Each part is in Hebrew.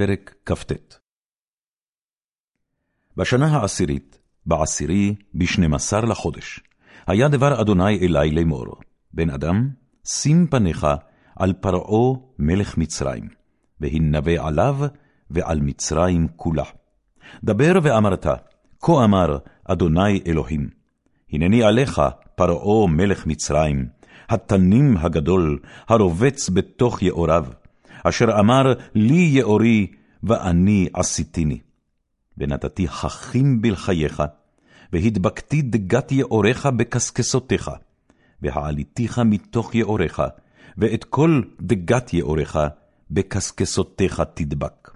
פרק כ"ט בשנה העשירית, בעשירי, בשנים עשר לחודש, היה דבר אדוני אלי לאמור, בן אדם, שים פניך על פרעה מלך מצרים, והנבא עליו ועל מצרים כולה. דבר ואמרת, כה אמר אדוני אלוהים, הנני עליך פרעה מלך מצרים, התנים הגדול, הרובץ בתוך יאוריו, אשר אמר, לי יאורי, ואני עשיתיני. ונתתי חכים בלחייך, והדבקתי דגת יאוריך בקשקשותיך, והעליתיך מתוך יאוריך, ואת כל דגת יאוריך בקשקשותיך תדבק.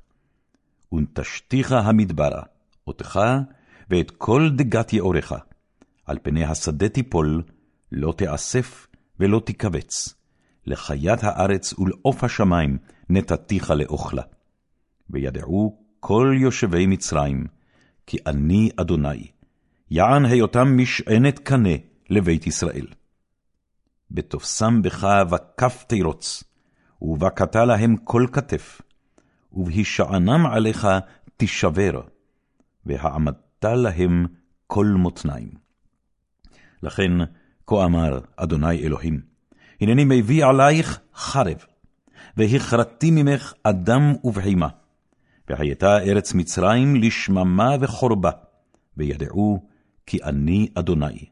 ונטשתיך המדברה, אותך ואת כל דגת יאוריך, על פני השדה תיפול, לא תאסף ולא תיכבץ. לחיית הארץ ולעוף השמים נתתיך לאוכלה. וידעו כל יושבי מצרים, כי אני אדוני, יען היותם משענת קנה לבית ישראל. בתופסם בך וכף תירוץ, ובקעת להם כל כתף, ובהישענם עליך תישבר, והעמדת להם כל מותניים. לכן, כה אמר אדוני אלוהים, הנני מביא עלייך חרב, והכרתי ממך אדם ובהמה, והייתה ארץ מצרים לשממה וחורבה, וידעו כי אני אדוני.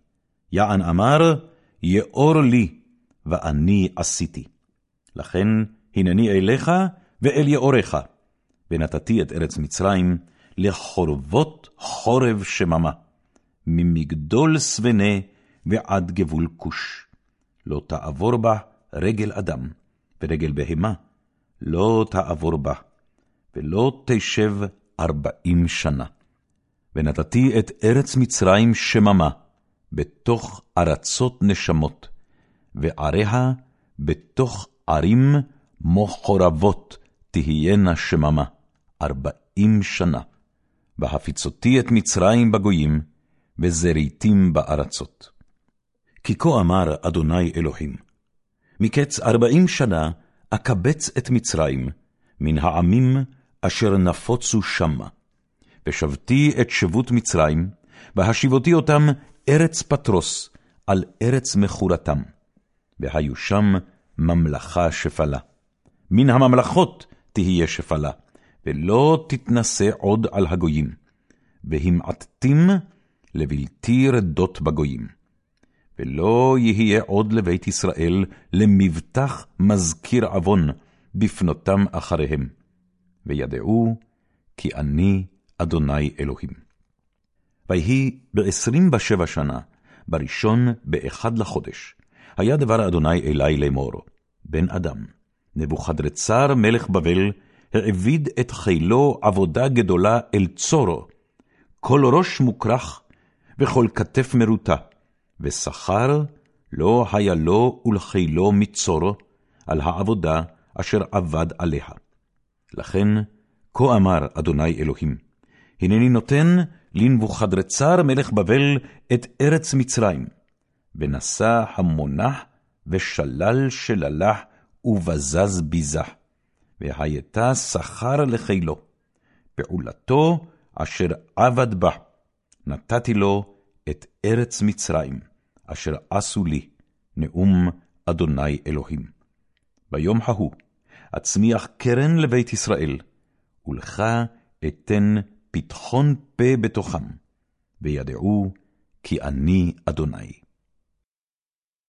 יען אמר, יאור לי, ואני עשיתי. לכן הנני אליך ואל יאורך, ונתתי את ארץ מצרים לחורבות חורב שממה, ממגדול סבנה ועד גבול כוש. לא תעבור בה רגל אדם, ורגל בהמה לא תעבור בה, ולא תשב ארבעים שנה. ונתתי את ארץ מצרים שממה, בתוך ארצות נשמות, ועריה בתוך ערים מחורבות תהיינה שממה, ארבעים שנה. והפיצותי את מצרים בגויים, וזריתים בארצות. כי כה אמר אדוני אלוהים, מקץ ארבעים שנה אקבץ את מצרים, מן העמים אשר נפוצו שמה. ושבתי את שבות מצרים, והשיבותי אותם ארץ פטרוס, על ארץ מכורתם. והיו שם ממלכה שפלה. מן הממלכות תהיה שפלה, ולא תתנשא עוד על הגויים. והמעטתים לבלתי רדות בגויים. ולא יהיה עוד לבית ישראל למבטח מזכיר עוון בפנותם אחריהם. וידעו כי אני אדוני אלוהים. ויהי בעשרים בשבע שנה, בראשון באחד לחודש, היה דבר אדוני אלי לאמור, בן אדם, נבוכדרצר מלך בבל, העביד את חילו עבודה גדולה אל צורו, כל ראש מוכרך וכל כתף מרוטה, ושכר לא היה לו ולחילו מצור על העבודה אשר עבד עליה. לכן, כה אמר אדוני אלוהים, הנני נותן לנבוכדרצר מלך בבל את ארץ מצרים, ונשא המונח ושלל שללה ובזז ביזה, והייתה שכר לחילו, פעולתו אשר עבד בה, נתתי לו את ארץ מצרים. אשר עשו לי, נאום אדוני אלוהים. ביום ההוא אצמיח קרן לבית ישראל, ולך אתן פתחון פה בתוכם, וידעו כי אני אדוני.